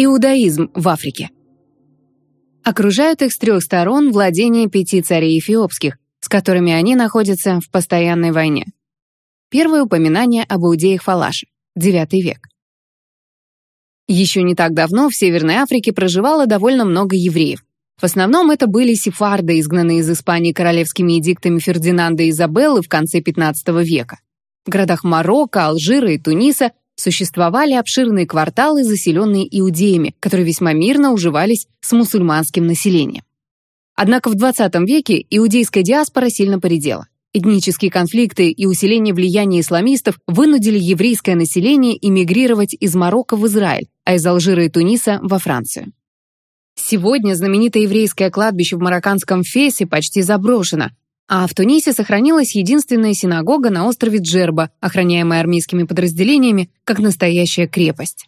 Иудаизм в Африке. Окружают их с трех сторон владения пяти царей эфиопских, с которыми они находятся в постоянной войне. Первое упоминание об иудеях Фалаше, IX век. Еще не так давно в Северной Африке проживало довольно много евреев. В основном это были сефарды, изгнанные из Испании королевскими эдиктами Фердинанда и Изабеллы в конце XV века. В городах Марокко, Алжира и Туниса существовали обширные кварталы, заселенные иудеями, которые весьма мирно уживались с мусульманским населением. Однако в 20 веке иудейская диаспора сильно поредела. Этнические конфликты и усиление влияния исламистов вынудили еврейское население эмигрировать из Марокко в Израиль, а из Алжира и Туниса во Францию. Сегодня знаменитое еврейское кладбище в марокканском Фесе почти заброшено, а в Тунисе сохранилась единственная синагога на острове Джерба, охраняемая армейскими подразделениями, как настоящая крепость.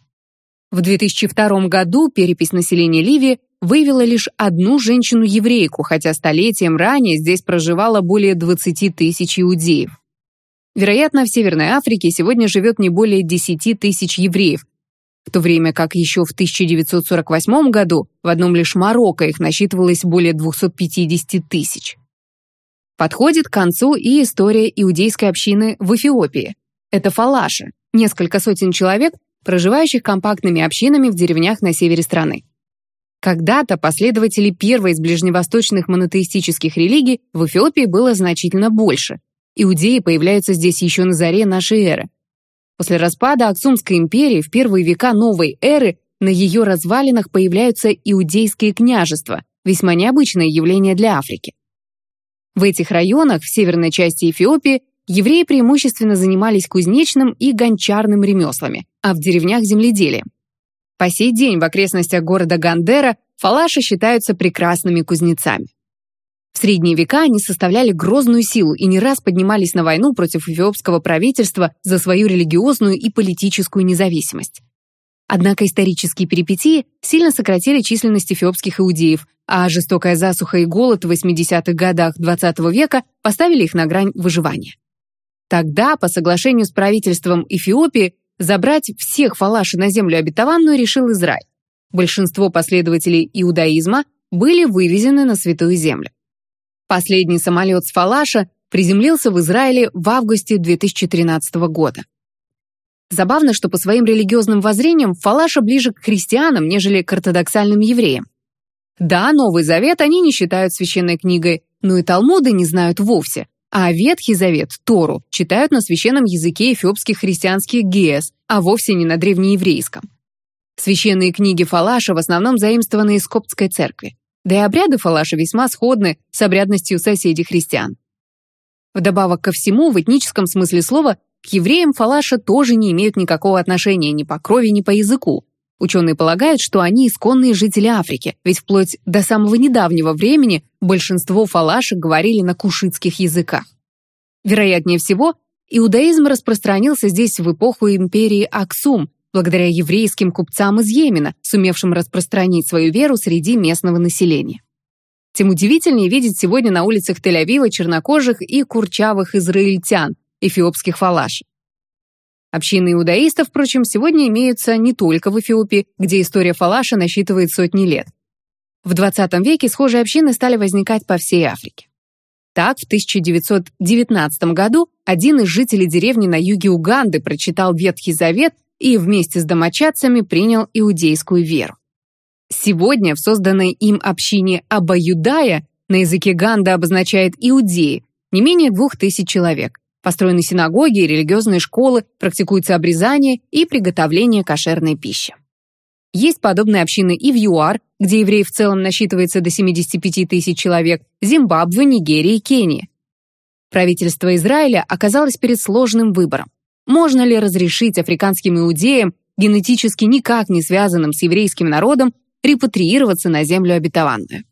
В 2002 году перепись населения Ливии выявила лишь одну женщину-еврейку, хотя столетием ранее здесь проживало более 20 тысяч иудеев. Вероятно, в Северной Африке сегодня живет не более 10 тысяч евреев, в то время как еще в 1948 году в одном лишь Марокко их насчитывалось более 250 тысяч. Подходит к концу и история иудейской общины в Эфиопии. Это фалаши, несколько сотен человек, проживающих компактными общинами в деревнях на севере страны. Когда-то последователей первой из ближневосточных монотеистических религий в Эфиопии было значительно больше. Иудеи появляются здесь еще на заре нашей эры. После распада Аксумской империи в первые века новой эры на ее развалинах появляются иудейские княжества, весьма необычное явление для Африки. В этих районах, в северной части Эфиопии, евреи преимущественно занимались кузнечным и гончарным ремеслами, а в деревнях – земледелием. По сей день в окрестностях города Гандера фалаши считаются прекрасными кузнецами. В средние века они составляли грозную силу и не раз поднимались на войну против эфиопского правительства за свою религиозную и политическую независимость. Однако исторические перипетии сильно сократили численность эфиопских иудеев, а жестокая засуха и голод в 80-х годах XX века поставили их на грань выживания. Тогда, по соглашению с правительством Эфиопии, забрать всех фалаши на землю обетованную решил Израиль. Большинство последователей иудаизма были вывезены на Святую Землю. Последний самолет с фалаша приземлился в Израиле в августе 2013 года. Забавно, что по своим религиозным воззрениям Фалаша ближе к христианам, нежели к ортодоксальным евреям. Да, Новый Завет они не считают священной книгой, но и Талмуды не знают вовсе, а Ветхий Завет, Тору, читают на священном языке эфиопских христианских геес, а вовсе не на древнееврейском. Священные книги Фалаша в основном заимствованы из Коптской церкви, да и обряды Фалаша весьма сходны с обрядностью соседей христиан. Вдобавок ко всему, в этническом смысле слова к евреям Фалаша тоже не имеют никакого отношения ни по крови, ни по языку. Ученые полагают, что они исконные жители Африки, ведь вплоть до самого недавнего времени большинство фалашек говорили на кушитских языках. Вероятнее всего, иудаизм распространился здесь в эпоху империи Аксум, благодаря еврейским купцам из Йемена, сумевшим распространить свою веру среди местного населения. Тем удивительнее видеть сегодня на улицах Тель-Авива чернокожих и курчавых израильтян, эфиопских фалаш. Общины иудаистов, впрочем, сегодня имеются не только в Эфиопии, где история фалаша насчитывает сотни лет. В 20 веке схожие общины стали возникать по всей Африке. Так, в 1919 году один из жителей деревни на юге Уганды прочитал Ветхий Завет и вместе с домочадцами принял иудейскую веру. Сегодня в созданной им общине Абаюдая на языке Ганда обозначает иудеи, не менее двух тысяч человек. Построены синагоги и религиозные школы, практикуется обрезание и приготовление кошерной пищи. Есть подобные общины и в ЮАР, где евреев в целом насчитывается до 75 тысяч человек, Зимбабве, Нигерии и Кении. Правительство Израиля оказалось перед сложным выбором. Можно ли разрешить африканским иудеям, генетически никак не связанным с еврейским народом, репатриироваться на землю обетованную?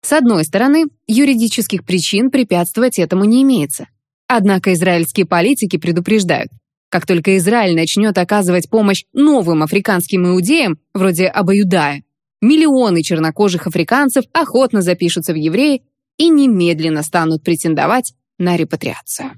С одной стороны, юридических причин препятствовать этому не имеется. Однако израильские политики предупреждают, как только Израиль начнет оказывать помощь новым африканским иудеям, вроде Абаюдая, миллионы чернокожих африканцев охотно запишутся в евреи и немедленно станут претендовать на репатриацию.